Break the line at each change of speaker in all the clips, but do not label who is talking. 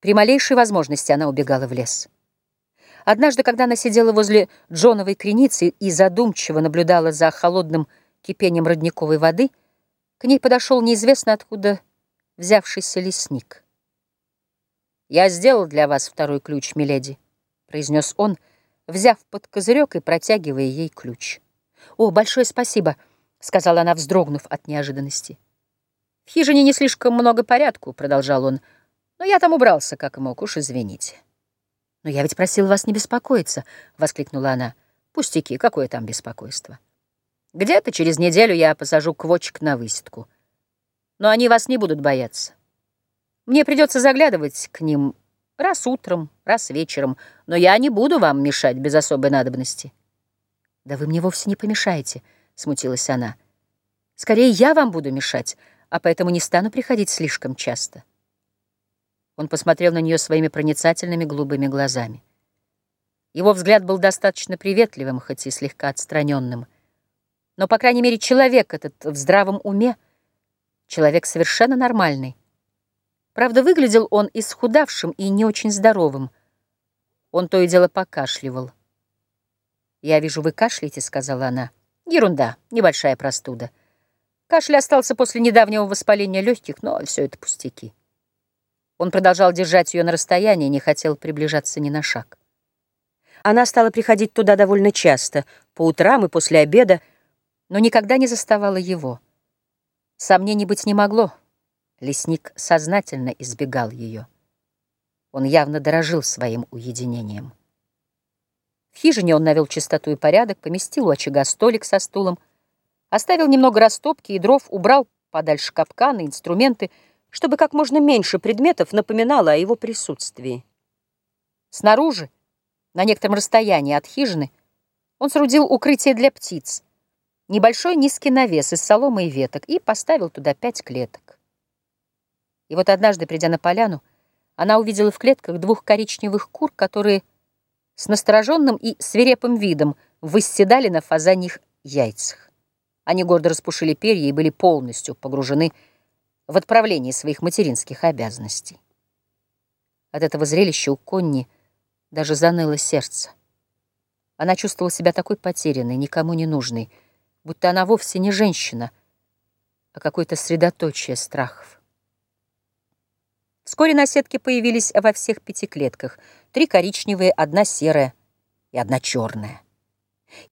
При малейшей возможности она убегала в лес. Однажды, когда она сидела возле Джоновой креницы и задумчиво наблюдала за холодным кипением родниковой воды, к ней подошел неизвестно откуда взявшийся лесник. «Я сделал для вас второй ключ, миледи», — произнес он, взяв под козырек и протягивая ей ключ. «О, большое спасибо», — сказала она, вздрогнув от неожиданности. «В хижине не слишком много порядку», — продолжал он, — но я там убрался, как мог, уж извините. «Но я ведь просил вас не беспокоиться», — воскликнула она. «Пустяки, какое там беспокойство? Где-то через неделю я посажу квочек на высидку. Но они вас не будут бояться. Мне придется заглядывать к ним раз утром, раз вечером, но я не буду вам мешать без особой надобности». «Да вы мне вовсе не помешаете», — смутилась она. «Скорее я вам буду мешать, а поэтому не стану приходить слишком часто». Он посмотрел на нее своими проницательными голубыми глазами. Его взгляд был достаточно приветливым, хоть и слегка отстраненным. Но, по крайней мере, человек этот в здравом уме, человек совершенно нормальный. Правда, выглядел он исхудавшим и не очень здоровым. Он то и дело покашливал. «Я вижу, вы кашляете», — сказала она. «Ерунда, небольшая простуда. Кашель остался после недавнего воспаления легких, но все это пустяки». Он продолжал держать ее на расстоянии, не хотел приближаться ни на шаг. Она стала приходить туда довольно часто, по утрам и после обеда, но никогда не заставала его. Сомнений быть не могло. Лесник сознательно избегал ее. Он явно дорожил своим уединением. В хижине он навел чистоту и порядок, поместил у очага столик со стулом, оставил немного растопки и дров, убрал подальше капканы, инструменты — чтобы как можно меньше предметов напоминало о его присутствии. Снаружи, на некотором расстоянии от хижины, он соорудил укрытие для птиц, небольшой низкий навес из соломы и веток и поставил туда пять клеток. И вот однажды, придя на поляну, она увидела в клетках двух коричневых кур, которые с настороженным и свирепым видом восседали на фазаньих яйцах. Они гордо распушили перья и были полностью погружены в в отправлении своих материнских обязанностей. От этого зрелища у Конни даже заныло сердце. Она чувствовала себя такой потерянной, никому не нужной, будто она вовсе не женщина, а какое-то средоточие страхов. Вскоре на сетке появились во всех пяти клетках. Три коричневые, одна серая и одна черная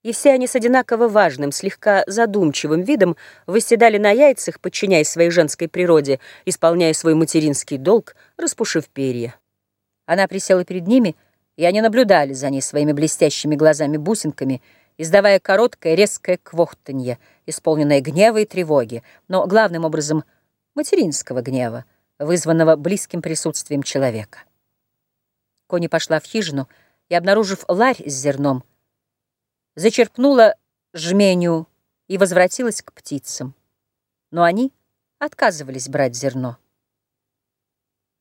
и все они с одинаково важным, слегка задумчивым видом восседали на яйцах, подчиняясь своей женской природе, исполняя свой материнский долг, распушив перья. Она присела перед ними, и они наблюдали за ней своими блестящими глазами-бусинками, издавая короткое резкое квохтанье, исполненное гнева и тревоги, но главным образом материнского гнева, вызванного близким присутствием человека. Кони пошла в хижину и, обнаружив ларь с зерном, зачерпнула жменю и возвратилась к птицам. Но они отказывались брать зерно.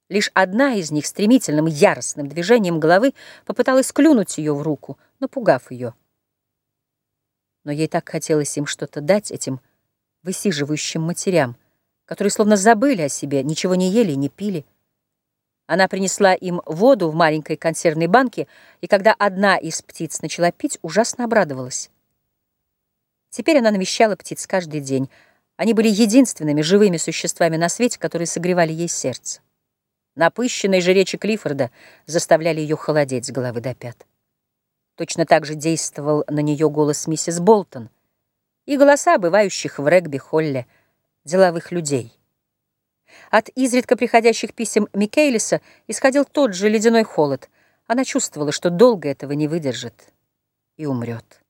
Лишь одна из них стремительным яростным движением головы попыталась клюнуть ее в руку, напугав ее. Но ей так хотелось им что-то дать, этим высиживающим матерям, которые словно забыли о себе, ничего не ели и не пили. Она принесла им воду в маленькой консервной банке, и когда одна из птиц начала пить, ужасно обрадовалась. Теперь она навещала птиц каждый день. Они были единственными живыми существами на свете, которые согревали ей сердце. Напыщенные же речи Клиффорда заставляли ее холодеть с головы до пят. Точно так же действовал на нее голос миссис Болтон и голоса бывающих в регби-холле деловых людей. От изредка приходящих писем Микейлиса исходил тот же ледяной холод. Она чувствовала, что долго этого не выдержит и умрет.